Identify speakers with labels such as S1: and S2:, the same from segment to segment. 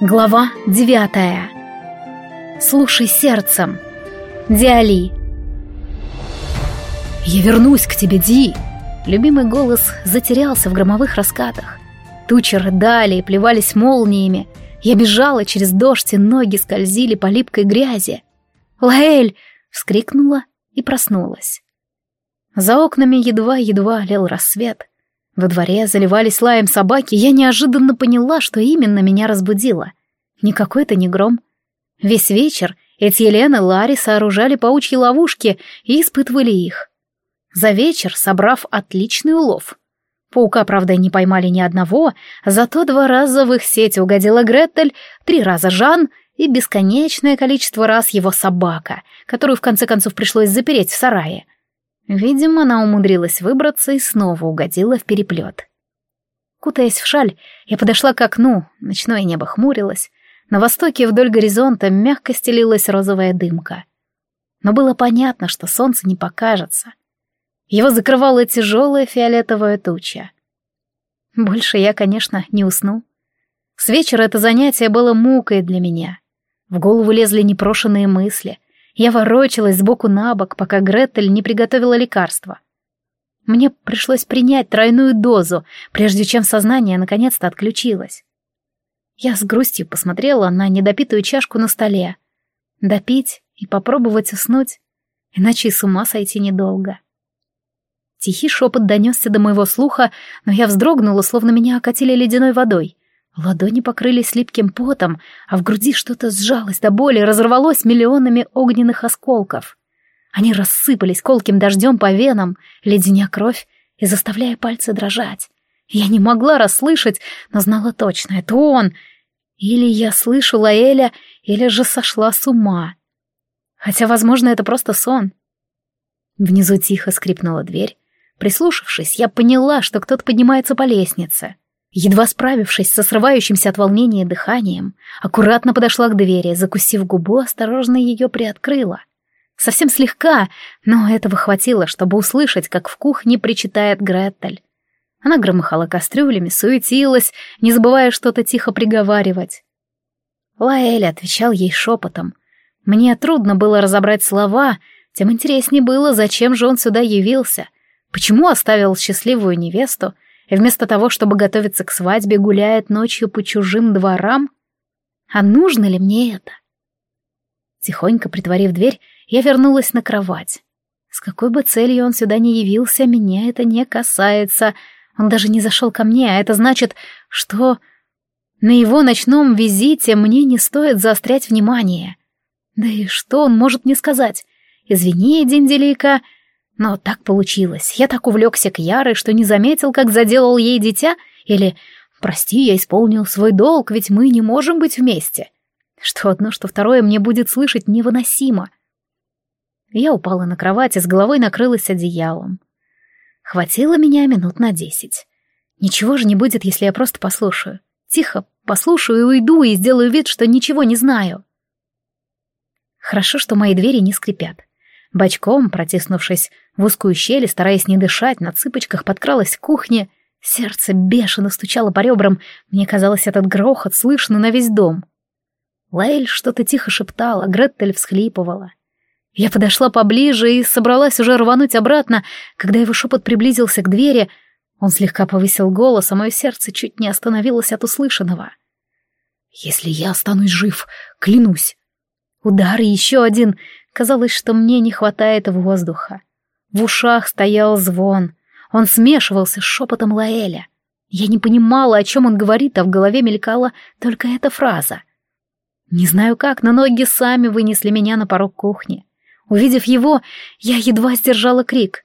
S1: Глава девятая. Слушай сердцем. Диали. «Я вернусь к тебе, Ди!» Любимый голос затерялся в громовых раскатах. Тучи рыдали и плевались молниями. Я бежала через дождь, и ноги скользили по липкой грязи. «Лаэль!» — вскрикнула и проснулась. За окнами едва-едва лил рассвет — во дворе заливались лаем собаки, я неожиданно поняла, что именно меня разбудило. Никакой это не гром. Весь вечер Этьелен и Ларри сооружали паучьи ловушки и испытывали их. За вечер, собрав отличный улов. Паука, правда, не поймали ни одного, зато два раза в их сеть угодила Гретель, три раза Жан и бесконечное количество раз его собака, которую в конце концов пришлось запереть в сарае — Видимо, она умудрилась выбраться и снова угодила в переплет. Кутаясь в шаль, я подошла к окну, ночное небо хмурилось, на востоке вдоль горизонта мягко стелилась розовая дымка. Но было понятно, что солнце не покажется. Его закрывала тяжелая фиолетовая туча. Больше я, конечно, не усну. С вечера это занятие было мукой для меня. В голову лезли непрошенные мысли, я ворочалась сбоку на бок, пока Гретель не приготовила лекарство. Мне пришлось принять тройную дозу, прежде чем сознание наконец-то отключилось. Я с грустью посмотрела на недопитую чашку на столе. Допить и попробовать уснуть, иначе и с ума сойти недолго. Тихий шепот донесся до моего слуха, но я вздрогнула, словно меня окатили ледяной водой. Ладони покрылись липким потом, а в груди что-то сжалось до боли, разорвалось миллионами огненных осколков. Они рассыпались колким дождем по венам, леденя кровь и заставляя пальцы дрожать. Я не могла расслышать, но знала точно, это он. Или я слышу Лаэля, или же сошла с ума. Хотя, возможно, это просто сон. Внизу тихо скрипнула дверь. Прислушавшись, я поняла, что кто-то поднимается по лестнице. Едва справившись со срывающимся от волнения дыханием, аккуратно подошла к двери, закусив губу, осторожно ее приоткрыла. Совсем слегка, но этого хватило, чтобы услышать, как в кухне причитает Гретель. Она громыхала кастрюлями, суетилась, не забывая что-то тихо приговаривать. Лаэль отвечал ей шепотом. Мне трудно было разобрать слова, тем интереснее было, зачем же он сюда явился, почему оставил счастливую невесту, вместо того, чтобы готовиться к свадьбе, гуляет ночью по чужим дворам? А нужно ли мне это? Тихонько притворив дверь, я вернулась на кровать. С какой бы целью он сюда не явился, меня это не касается. Он даже не зашел ко мне, а это значит, что на его ночном визите мне не стоит заострять внимание. Да и что он может мне сказать? «Извини, Динделика, но так получилось. Я так увлекся к Яре, что не заметил, как заделал ей дитя, или «Прости, я исполнил свой долг, ведь мы не можем быть вместе». Что одно, что второе мне будет слышать невыносимо. Я упала на кровать и с головой накрылась одеялом. Хватило меня минут на десять. Ничего же не будет, если я просто послушаю. Тихо послушаю и уйду, и сделаю вид, что ничего не знаю. Хорошо, что мои двери не скрипят. Бочком, протиснувшись в узкую щель, стараясь не дышать, на цыпочках подкралась к кухне. Сердце бешено стучало по ребрам, мне казалось, этот грохот слышно на весь дом. Лаэль что-то тихо шептала, Греттель всхлипывала. Я подошла поближе и собралась уже рвануть обратно, когда его шепот приблизился к двери. Он слегка повысил голос, а мое сердце чуть не остановилось от услышанного. «Если я останусь жив, клянусь!» Удар и еще один. Казалось, что мне не хватает воздуха. В ушах стоял звон. Он смешивался с шепотом Лаэля. Я не понимала, о чем он говорит, а в голове мелькала только эта фраза. Не знаю как, но ноги сами вынесли меня на порог кухни. Увидев его, я едва сдержала крик.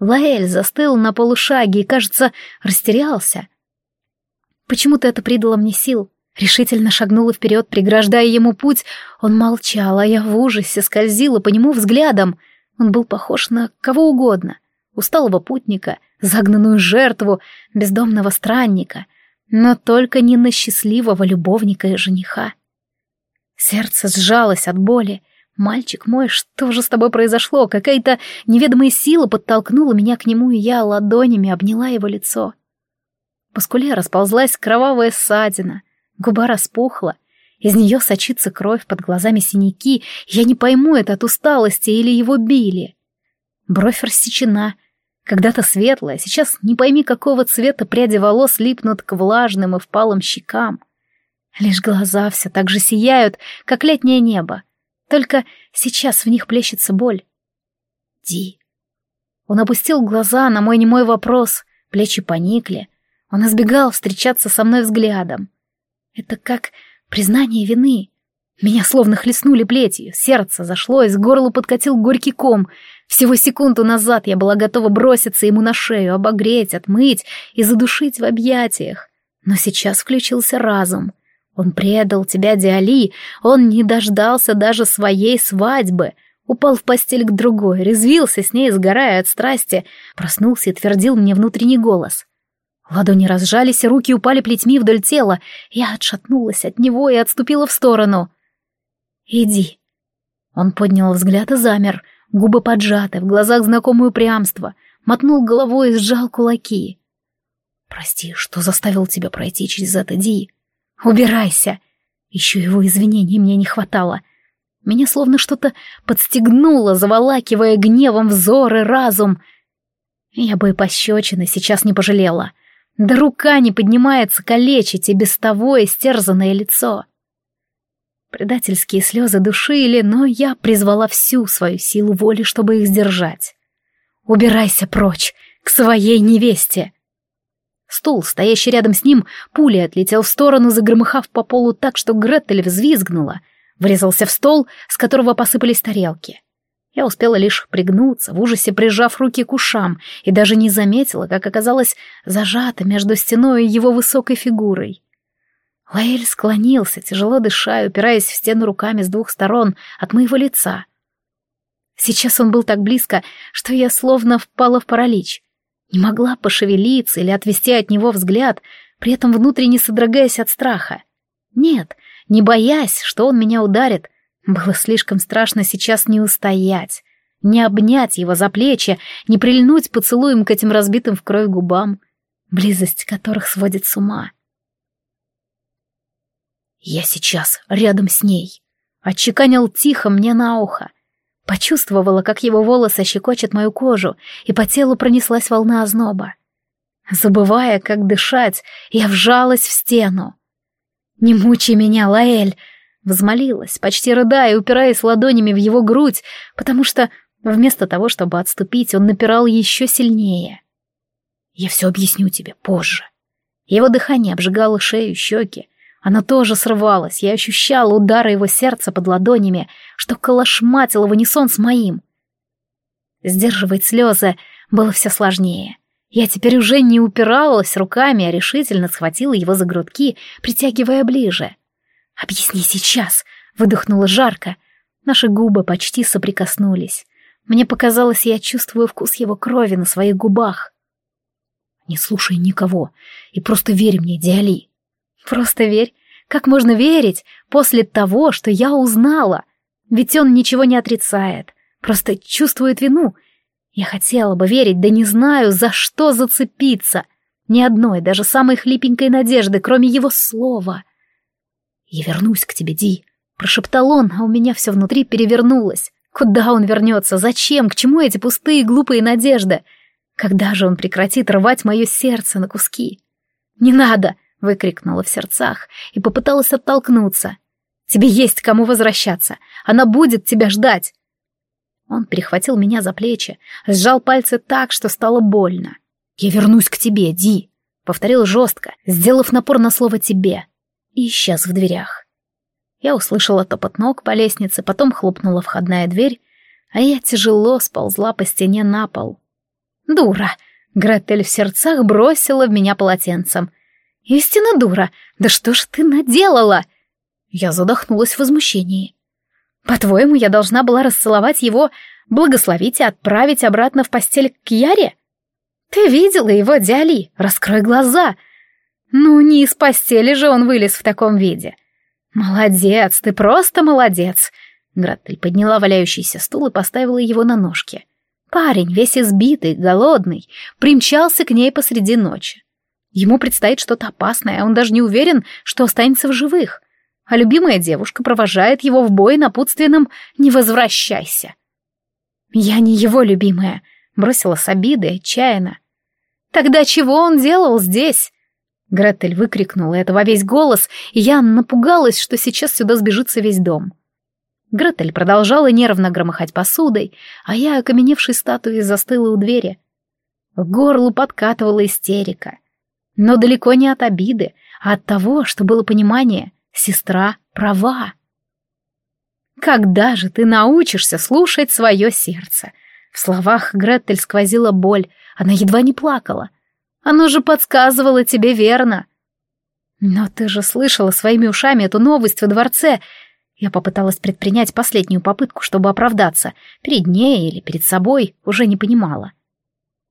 S1: Лаэль застыл на полушаге и, кажется, растерялся. Почему-то это придало мне сил. Решительно шагнула вперед, преграждая ему путь. Он молчал, а я в ужасе скользила по нему взглядом. Он был похож на кого угодно. Усталого путника, загнанную жертву, бездомного странника. Но только не на счастливого любовника и жениха. Сердце сжалось от боли. «Мальчик мой, что же с тобой произошло? Какая-то неведомая сила подтолкнула меня к нему, и я ладонями обняла его лицо». По скуле расползлась кровавая ссадина — Губа распухла, из нее сочится кровь, под глазами синяки. Я не пойму, это от усталости или его били. Бровь рассечена, когда-то светлая, сейчас не пойми, какого цвета пряди волос липнут к влажным и впалым щекам. Лишь глаза все так же сияют, как летнее небо. Только сейчас в них плещется боль. Ди. Он опустил глаза на мой немой вопрос, плечи поникли. Он избегал встречаться со мной взглядом. Это как признание вины. Меня словно хлестнули плетью, сердце зашло, из горла подкатил горький ком. Всего секунду назад я была готова броситься ему на шею, обогреть, отмыть и задушить в объятиях. Но сейчас включился разум. Он предал тебя, Диали, он не дождался даже своей свадьбы. Упал в постель к другой, резвился с ней, сгорая от страсти, проснулся и твердил мне внутренний голос. Ладони разжались, руки упали плетьми вдоль тела. Я отшатнулась от него и отступила в сторону. «Иди». Он поднял взгляд и замер, губы поджаты, в глазах знакомое упрямство, мотнул головой и сжал кулаки. «Прости, что заставил тебя пройти через это, Ди. Убирайся!» Еще его извинений мне не хватало. Меня словно что-то подстегнуло, заволакивая гневом взор и разум. Я бы и пощечины сейчас не пожалела. Да рука не поднимается калечить и без того истерзанное лицо. Предательские слезы душили, но я призвала всю свою силу воли, чтобы их сдержать. «Убирайся прочь, к своей невесте!» Стул, стоящий рядом с ним, пулей отлетел в сторону, загромыхав по полу так, что Гретель взвизгнула, врезался в стол, с которого посыпались тарелки. Я успела лишь пригнуться, в ужасе прижав руки к ушам, и даже не заметила, как оказалась зажата между стеной и его высокой фигурой. Лаэль склонился, тяжело дыша, упираясь в стену руками с двух сторон от моего лица. Сейчас он был так близко, что я словно впала в паралич. Не могла пошевелиться или отвести от него взгляд, при этом внутренне содрогаясь от страха. Нет, не боясь, что он меня ударит. Было слишком страшно сейчас не устоять, не обнять его за плечи, не прильнуть поцелуем к этим разбитым в кровь губам, близость которых сводит с ума. «Я сейчас рядом с ней», — отчеканил тихо мне на ухо. Почувствовала, как его волосы щекочут мою кожу, и по телу пронеслась волна озноба. Забывая, как дышать, я вжалась в стену. «Не мучай меня, Лаэль!» — взмолилась, почти рыдая, упираясь ладонями в его грудь, потому что вместо того, чтобы отступить, он напирал еще сильнее. «Я все объясню тебе позже». Его дыхание обжигало шею, щеки, она тоже срывалась, я ощущала удары его сердца под ладонями, что колошматило в унисон с моим. Сдерживать слезы было все сложнее. Я теперь уже не упиралась руками, а решительно схватила его за грудки, притягивая ближе. «Объясни сейчас!» — выдохнула жарко. Наши губы почти соприкоснулись. Мне показалось, я чувствую вкус его крови на своих губах. «Не слушай никого и просто верь мне, Диали!» Просто верь. Как можно верить после того, что я узнала? Ведь он ничего не отрицает, просто чувствует вину. Я хотела бы верить, да не знаю, за что зацепиться. Ни одной, даже самой хлипенькой надежды, кроме его слова. «Я вернусь к тебе, Ди», — прошептал он, а у меня все внутри перевернулось. Куда он вернется? Зачем? К чему эти пустые глупые надежды? Когда же он прекратит рвать мое сердце на куски? «Не надо!» выкрикнула в сердцах и попыталась оттолкнуться. «Тебе есть кому возвращаться! Она будет тебя ждать!» Он перехватил меня за плечи, сжал пальцы так, что стало больно. «Я вернусь к тебе, Ди!» — повторил жестко, сделав напор на слово «тебе», и исчез в дверях. Я услышала топот ног по лестнице, потом хлопнула входная дверь, а я тяжело сползла по стене на пол. «Дура!» — Гретель в сердцах бросила в меня полотенцем — «Истинно дура! Да что ж ты наделала?» Я задохнулась в возмущении. «По-твоему, я должна была расцеловать его, благословить и отправить обратно в постель к Яре? Ты видела его, Диали? Раскрой глаза!» «Ну, не из постели же он вылез в таком виде!» «Молодец, ты просто молодец!» Гратель подняла валяющийся стул и поставила его на ножки. Парень, весь избитый, голодный, примчался к ней посреди ночи. Ему предстоит что-то опасное, а он даже не уверен, что останется в живых. А любимая девушка провожает его в бой напутственным «Не возвращайся». «Я не его любимая», — бросила с обидой отчаянно. «Тогда чего он делал здесь?» Гретель выкрикнула это во весь голос, и я напугалась, что сейчас сюда сбежится весь дом. Гретель продолжала нервно громыхать посудой, а я, окаменевшей статуей, застыла у двери. В горло подкатывала истерика. Но далеко не от обиды, а от того, что было понимание. Сестра права. «Когда же ты научишься слушать свое сердце?» В словах Гретель сквозила боль, она едва не плакала. Оно же подсказывало тебе верно. Но ты же слышала своими ушами эту новость во дворце. Я попыталась предпринять последнюю попытку, чтобы оправдаться. Перед ней или перед собой уже не понимала.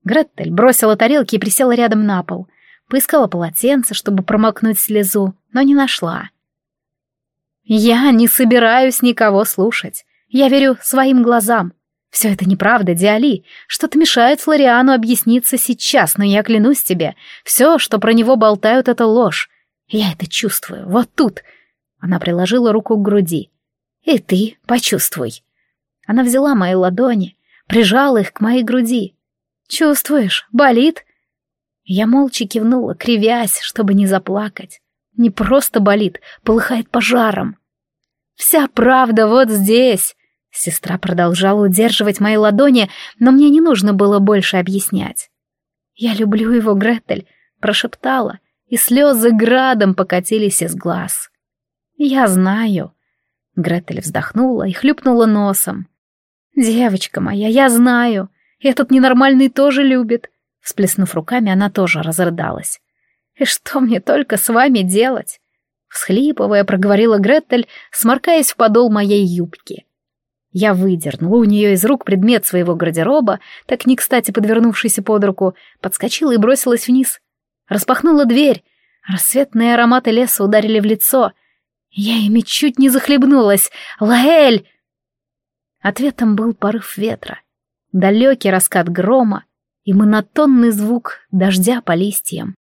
S1: Гретель бросила тарелки и присела рядом на пол. Поискала полотенце, чтобы промокнуть слезу, но не нашла. «Я не собираюсь никого слушать. Я верю своим глазам. Все это неправда, Диали. Что-то мешает Флориану объясниться сейчас, но я клянусь тебе, все, что про него болтают, это ложь. Я это чувствую, вот тут. Она приложила руку к груди. И ты почувствуй. Она взяла мои ладони, прижала их к моей груди. Чувствуешь, болит? Я молча кивнула, кривясь, чтобы не заплакать. Не просто болит, полыхает пожаром. Вся правда вот здесь. Сестра продолжала удерживать мои ладони, но мне не нужно было больше объяснять. «Я люблю его, Гретель», — прошептала, и слезы градом покатились из глаз. «Я знаю». Гретель вздохнула и хлюпнула носом. «Девочка моя, я знаю. Этот ненормальный тоже любит». Всплеснув руками, она тоже разрыдалась. «И что мне только с вами делать?» Всхлипывая, проговорила Гретель, сморкаясь в подол моей юбки. Я выдернула у нее из рук предмет своего гардероба, так не кстати подвернувшийся под руку, подскочила и бросилась вниз. Распахнула дверь. Рассветные ароматы леса ударили в лицо. Я ими чуть не захлебнулась. «Лаэль!» Ответом был порыв ветра, далекий раскат грома и монотонный звук дождя по листьям.